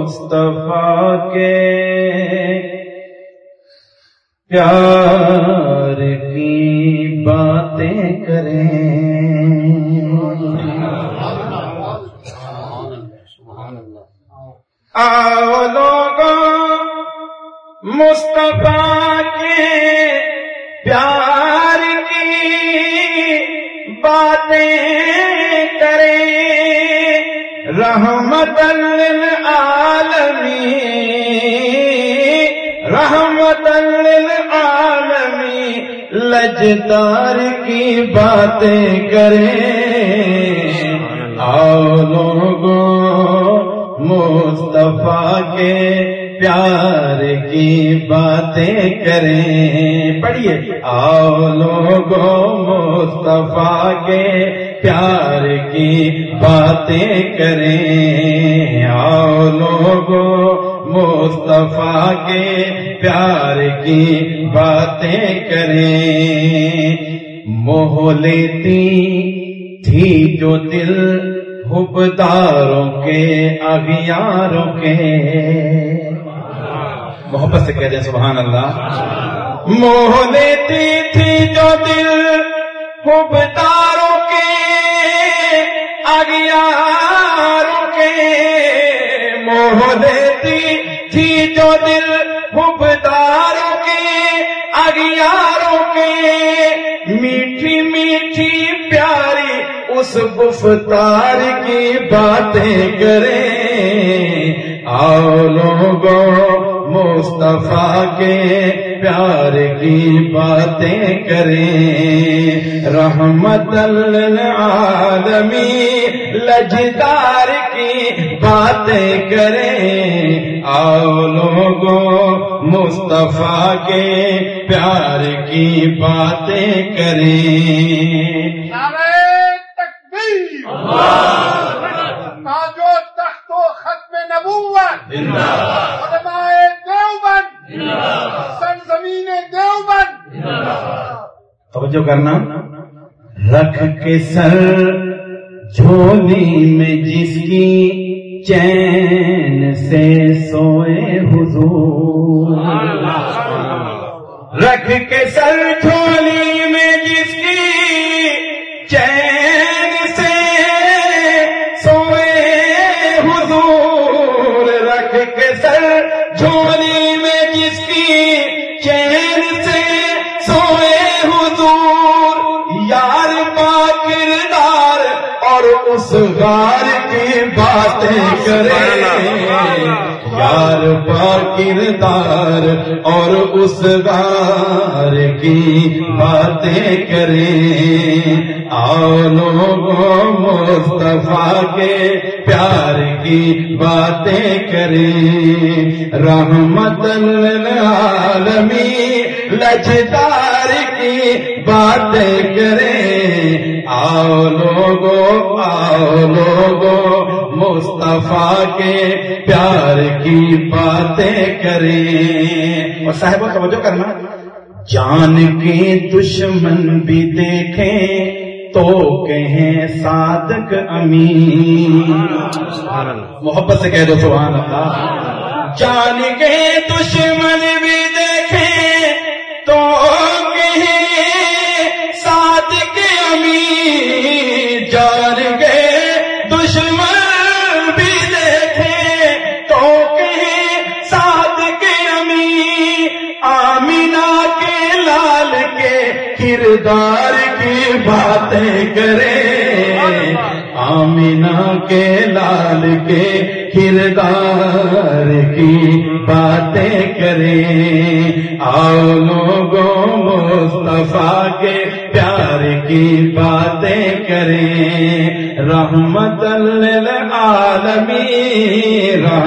مصطفیٰ کے پیار کی باتیں کریں۔ آؤ لوگوں مصطفیٰ کے پیار رحمت للعالمین رحمت للعالمین لجدار کی باتیں کریں۔ آؤ لوگوں مصطفیٰ کے پیار کی باتیں کریں۔ پڑھیے۔ آؤ لوگوں مصطفیٰ کے پیار کی باتیں کریں۔ مصطفیٰ کے پیار کی باتیں کریں۔ موہ لیتی تھی جو دل حبداروں کے اغیاروں کے۔ محبت سے کہہ دیں سبحان اللہ۔ موہ لیتی تھی جو دل حبداروں کے اغیاروں کے۔ موہ لیتی اس گفتار کی باتیں کریں۔ آؤ لوگوں مصطفیٰ کے پیار کی باتیں کریں۔ رحمت العالمی لجدار کی باتیں کریں۔ آؤ لوگوں مصطفیٰ کے پیار کی باتیں کریں۔ علماء دیوبند سرزمین دیوبند توجہ کرنا۔ رکھ کے سر جھولی میں جس کی چین سے سوئے حضور۔ رکھ کے سر جھولی اس غار کی باتیں کریں یار با کردار اور اس غار کی باتیں کریں آؤ لوگوں مصطفیٰ کے پیار کی باتیں کریں رحمت العالمی لجدار کی باتیں کریں آؤ لوگوں آؤ لوگوں مصطفیٰ کے پیار کی باتیں کریں۔ اور صاحب توجہ کرنا۔ جان کے دشمن بھی دیکھیں تو کہیں صادق امین۔ محبت سے کہہ دو سبحان اللہ۔ جان کے دشمن بھی کردار کی باتیں کریں آمینہ کے لال کے کردار کی باتیں کریں آؤ لوگوں مصطفیٰ کے پیار کی باتیں کریں۔ رحمت للعالمی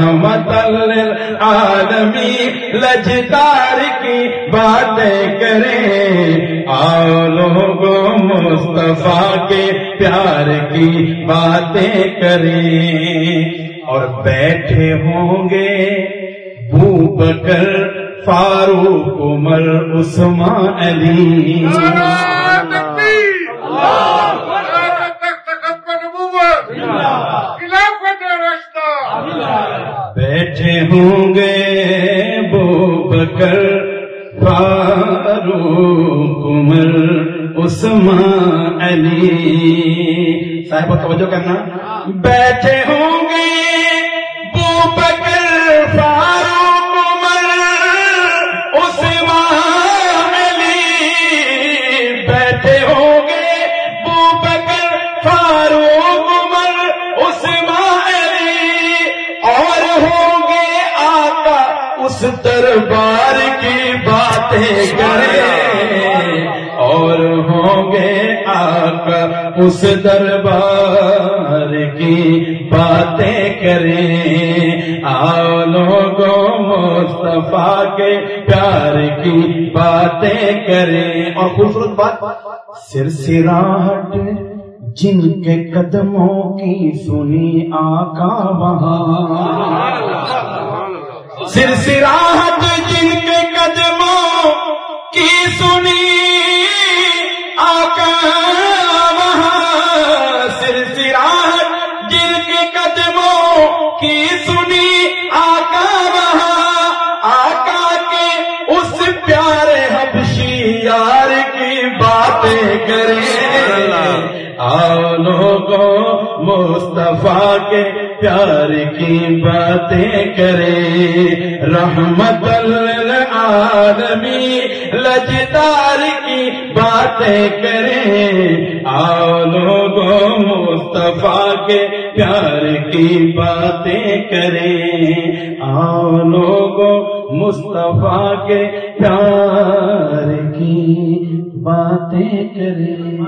رحمت للعالمی لجدار کی باتیں کریں۔ آؤ لوگوں مصطفیٰ کے پیار کی باتیں کریں۔ اور بیٹھے ہوں گے بو بکر فاروق عمر، عثمان علی۔ بیٹھے ہوں گے بو بکر، فاروق عمر، عثمان علی۔ صاحب، توجہ کرنا۔ بیٹھے ہوں گے بو بکر اس دربار کی باتیں کریں اور ہوں گے آقا اس دربار کی باتیں کریں آؤ لوگوں مصطفیٰ کے پیار کی باتیں کریں اور خوبصورت بات، سر سراہٹ جن کے قدموں کی سنی آقا وہاں۔ سر سراہٹ جن کے قدموں کی سنی آقا وہاں جن کے قدموں کی سنی آقا وہاں آقا کے اس پیارے حبشی یار کی باتیں کریں۔ آؤ لوگوں مصطفیٰ کے پیار کی باتیں کریں رحمت العالمی لجدار کی باتیں کریں آؤ لوگوں مصطفیٰ کے پیار کی باتیں کریں آؤ لوگوں مصطفیٰ کے پیار کی باتیں کریں